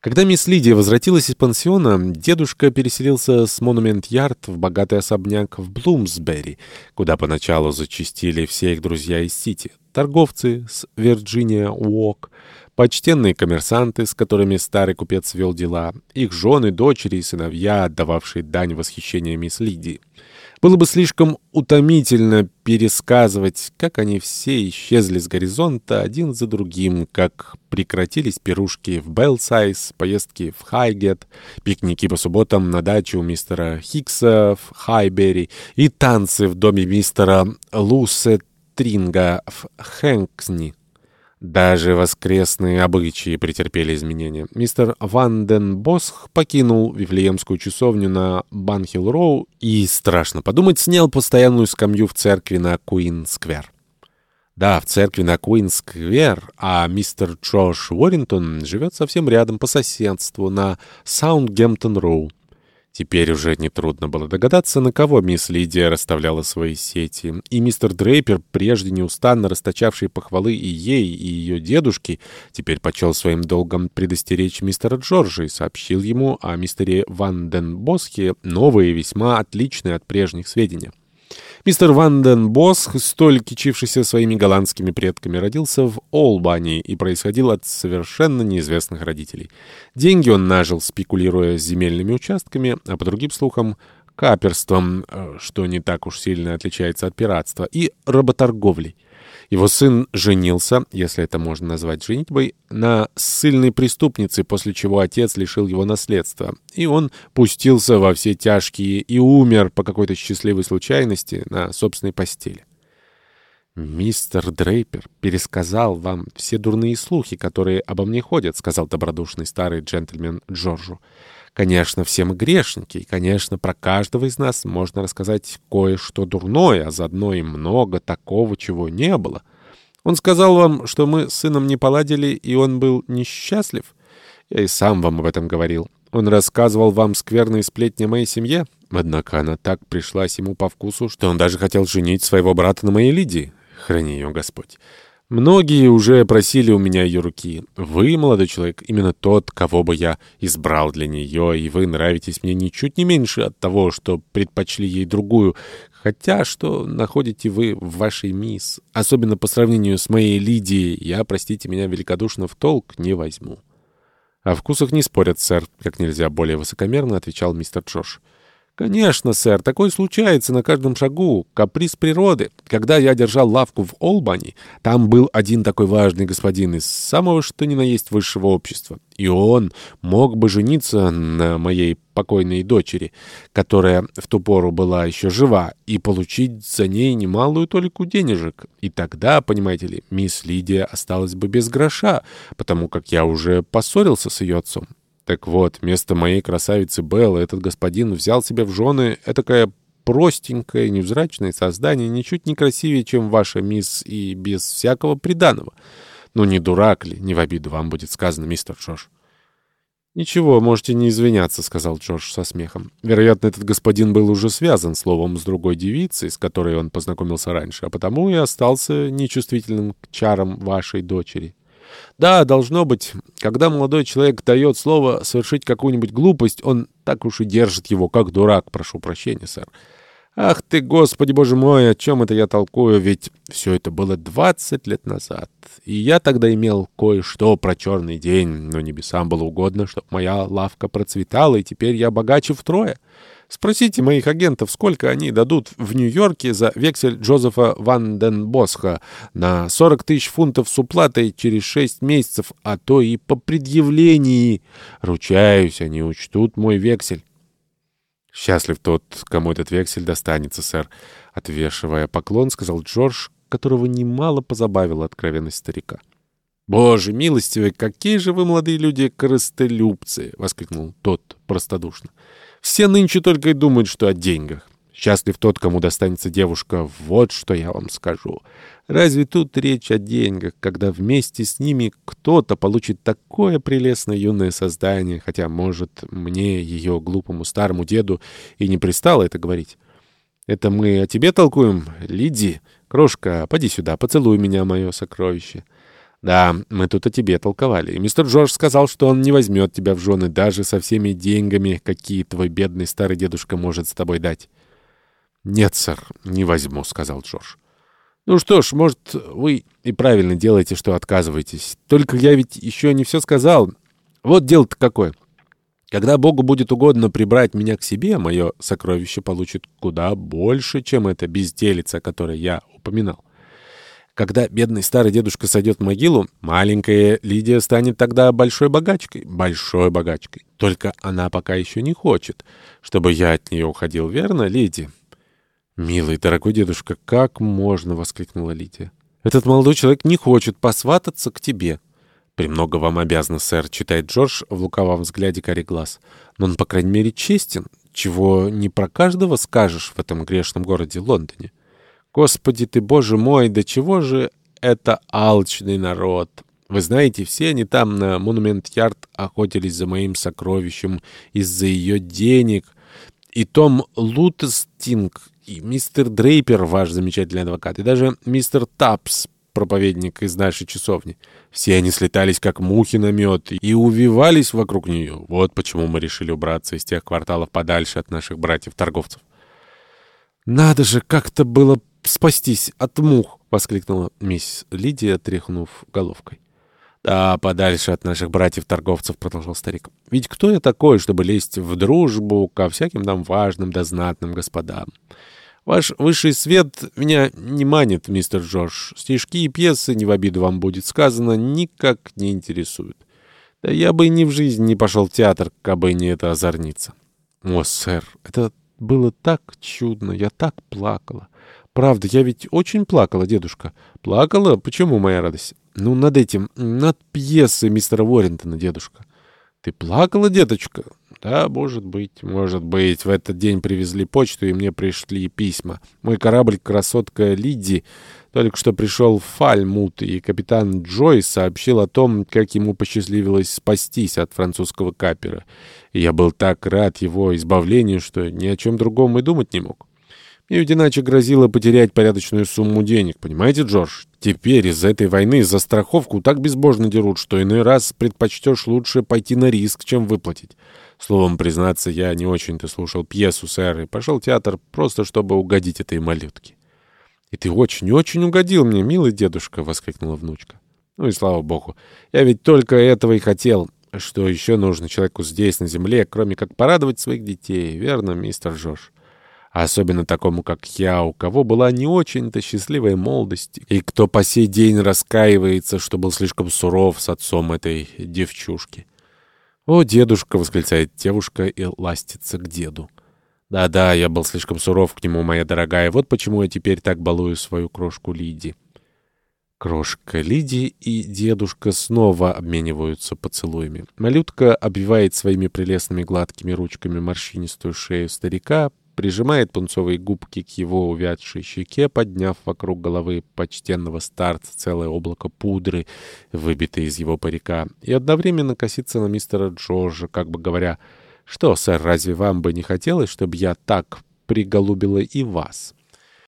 Когда мисс Лидия возвратилась из пансиона, дедушка переселился с Монумент-Ярд в богатый особняк в Блумсбери, куда поначалу зачастили все их друзья из Сити. Торговцы с Вирджиния Уок, почтенные коммерсанты, с которыми старый купец вел дела, их жены, дочери и сыновья, отдававшие дань восхищения мисс Лидии. Было бы слишком утомительно пересказывать, как они все исчезли с горизонта один за другим, как прекратились пирушки в Белсайз, поездки в Хайгет, пикники по субботам на даче у мистера Хикса в Хайбери и танцы в доме мистера Лусетринга в Хэнксни. Даже воскресные обычаи претерпели изменения. Мистер Ванденбосх покинул Вифлеемскую часовню на Банхилл-Роу и, страшно подумать, снял постоянную скамью в церкви на Куин-сквер. Да, в церкви на Куин-сквер, а мистер Джош Уоррингтон живет совсем рядом по соседству на Саундгемптон-Роу. Теперь уже нетрудно было догадаться, на кого мисс Лидия расставляла свои сети. И мистер Дрейпер, прежде неустанно расточавший похвалы и ей, и ее дедушке, теперь почел своим долгом предостеречь мистера Джорджа и сообщил ему о мистере Ванденбосхе новые, весьма отличные от прежних сведения. Мистер Ванден Босх, столь кичившийся своими голландскими предками, родился в Олбани и происходил от совершенно неизвестных родителей. Деньги он нажил, спекулируя земельными участками, а по другим слухам каперством, э, что не так уж сильно отличается от пиратства, и работорговлей. Его сын женился, если это можно назвать женитьбой, на ссыльной преступнице, после чего отец лишил его наследства. И он пустился во все тяжкие и умер по какой-то счастливой случайности на собственной постели. «Мистер Дрейпер пересказал вам все дурные слухи, которые обо мне ходят», — сказал добродушный старый джентльмен Джорджу. «Конечно, все мы грешники, и, конечно, про каждого из нас можно рассказать кое-что дурное, а заодно и много такого, чего не было. Он сказал вам, что мы с сыном не поладили, и он был несчастлив? Я и сам вам об этом говорил. Он рассказывал вам скверные сплетни о моей семье?» Однако она так пришлась ему по вкусу, что он даже хотел женить своего брата на моей Лидии. Храни ее Господь. Многие уже просили у меня ее руки. Вы, молодой человек, именно тот, кого бы я избрал для нее, и вы нравитесь мне ничуть не меньше от того, что предпочли ей другую, хотя что находите вы в вашей мисс, особенно по сравнению с моей Лидией, я, простите меня великодушно, в толк не возьму. — О вкусах не спорят, сэр, — как нельзя более высокомерно отвечал мистер Джош. «Конечно, сэр, такое случается на каждом шагу. Каприз природы. Когда я держал лавку в Олбани, там был один такой важный господин из самого что ни на есть высшего общества. И он мог бы жениться на моей покойной дочери, которая в ту пору была еще жива, и получить за ней немалую толику денежек. И тогда, понимаете ли, мисс Лидия осталась бы без гроша, потому как я уже поссорился с ее отцом. Так вот, вместо моей красавицы Беллы этот господин взял себе в жены этакое простенькое, невзрачное создание, ничуть не красивее, чем ваша мисс, и без всякого приданого. Ну, не дурак ли, не в обиду вам будет сказано, мистер Джордж. «Ничего, можете не извиняться», — сказал Джордж со смехом. «Вероятно, этот господин был уже связан словом с другой девицей, с которой он познакомился раньше, а потому и остался нечувствительным к чарам вашей дочери». Да, должно быть, когда молодой человек дает слово совершить какую-нибудь глупость, он так уж и держит его, как дурак, прошу прощения, сэр. Ах ты, господи, боже мой, о чем это я толкую, ведь все это было двадцать лет назад. И я тогда имел кое-что про черный день, но небесам было угодно, чтобы моя лавка процветала, и теперь я богаче втрое. Спросите моих агентов, сколько они дадут в Нью-Йорке за вексель Джозефа Ванденбосха на 40 тысяч фунтов с уплатой через 6 месяцев, а то и по предъявлении. Ручаюсь, они учтут мой вексель. «Счастлив тот, кому этот вексель достанется, сэр», — отвешивая поклон, сказал Джордж, которого немало позабавила откровенность старика. «Боже милостивый, какие же вы, молодые люди, корыстолюбцы!» — воскликнул тот простодушно. Все нынче только и думают, что о деньгах. Счастлив тот, кому достанется девушка, вот что я вам скажу. Разве тут речь о деньгах, когда вместе с ними кто-то получит такое прелестное юное создание, хотя, может, мне, ее глупому старому деду, и не пристало это говорить? Это мы о тебе толкуем, Лиди? Крошка, поди сюда, поцелуй меня, мое сокровище. «Да, мы тут о тебе толковали. И мистер Джордж сказал, что он не возьмет тебя в жены даже со всеми деньгами, какие твой бедный старый дедушка может с тобой дать». «Нет, сэр, не возьму», — сказал Джордж. «Ну что ж, может, вы и правильно делаете, что отказываетесь. Только я ведь еще не все сказал. Вот дело-то какое. Когда Богу будет угодно прибрать меня к себе, мое сокровище получит куда больше, чем эта безделица, о которой я упоминал. Когда бедный старый дедушка сойдет в могилу, маленькая Лидия станет тогда большой богачкой. Большой богачкой. Только она пока еще не хочет, чтобы я от нее уходил, верно, Лидия? «Милый, дорогой дедушка, как можно?» — воскликнула Лидия. «Этот молодой человек не хочет посвататься к тебе». «Премного вам обязан, сэр», — читает Джордж в луковом взгляде карий глаз. «Но он, по крайней мере, честен, чего не про каждого скажешь в этом грешном городе Лондоне». Господи ты, Боже мой, до чего же это алчный народ! Вы знаете, все они там на Монумент-Ярд охотились за моим сокровищем из-за ее денег. И Том Лутестинг, и мистер Дрейпер, ваш замечательный адвокат, и даже мистер Тапс, проповедник из нашей часовни. Все они слетались, как мухи на мед, и увивались вокруг нее. Вот почему мы решили убраться из тех кварталов подальше от наших братьев-торговцев. Надо же, как-то было спастись от мух!» — воскликнула мисс Лидия, тряхнув головкой. «Да, подальше от наших братьев-торговцев», — продолжал старик. «Ведь кто я такой, чтобы лезть в дружбу ко всяким там важным да знатным господам? Ваш высший свет меня не манит, мистер Джордж. Стишки и пьесы, не в обиду вам будет сказано, никак не интересуют. Да я бы ни в жизнь не пошел в театр, кабы не это озорница». «О, сэр, это было так чудно, я так плакала». Правда, я ведь очень плакала, дедушка. Плакала? Почему моя радость? Ну, над этим, над пьесой мистера Уоррентона, дедушка. Ты плакала, деточка? Да, может быть, может быть. В этот день привезли почту, и мне пришли письма. Мой корабль «Красотка Лидди» только что пришел в Фальмут, и капитан Джой сообщил о том, как ему посчастливилось спастись от французского капера. И я был так рад его избавлению, что ни о чем другом и думать не мог. Мне ведь иначе грозило потерять порядочную сумму денег, понимаете, Джордж? Теперь из-за этой войны за страховку так безбожно дерут, что иной раз предпочтешь лучше пойти на риск, чем выплатить. Словом, признаться, я не очень-то слушал пьесу, сэр, и пошел в театр просто, чтобы угодить этой малютке. — И ты очень-очень угодил мне, милый дедушка, — воскликнула внучка. — Ну и слава богу. Я ведь только этого и хотел. Что еще нужно человеку здесь, на земле, кроме как порадовать своих детей, верно, мистер Джордж? особенно такому, как я, у кого была не очень-то счастливая молодость, и кто по сей день раскаивается, что был слишком суров с отцом этой девчушки. «О, дедушка!» — восклицает девушка и ластится к деду. «Да-да, я был слишком суров к нему, моя дорогая, вот почему я теперь так балую свою крошку Лиди». Крошка Лиди и дедушка снова обмениваются поцелуями. Малютка обвивает своими прелестными гладкими ручками морщинистую шею старика, прижимает пунцовые губки к его увядшей щеке, подняв вокруг головы почтенного старца целое облако пудры, выбитое из его парика, и одновременно косится на мистера Джорджа, как бы говоря, «Что, сэр, разве вам бы не хотелось, чтобы я так приголубила и вас?»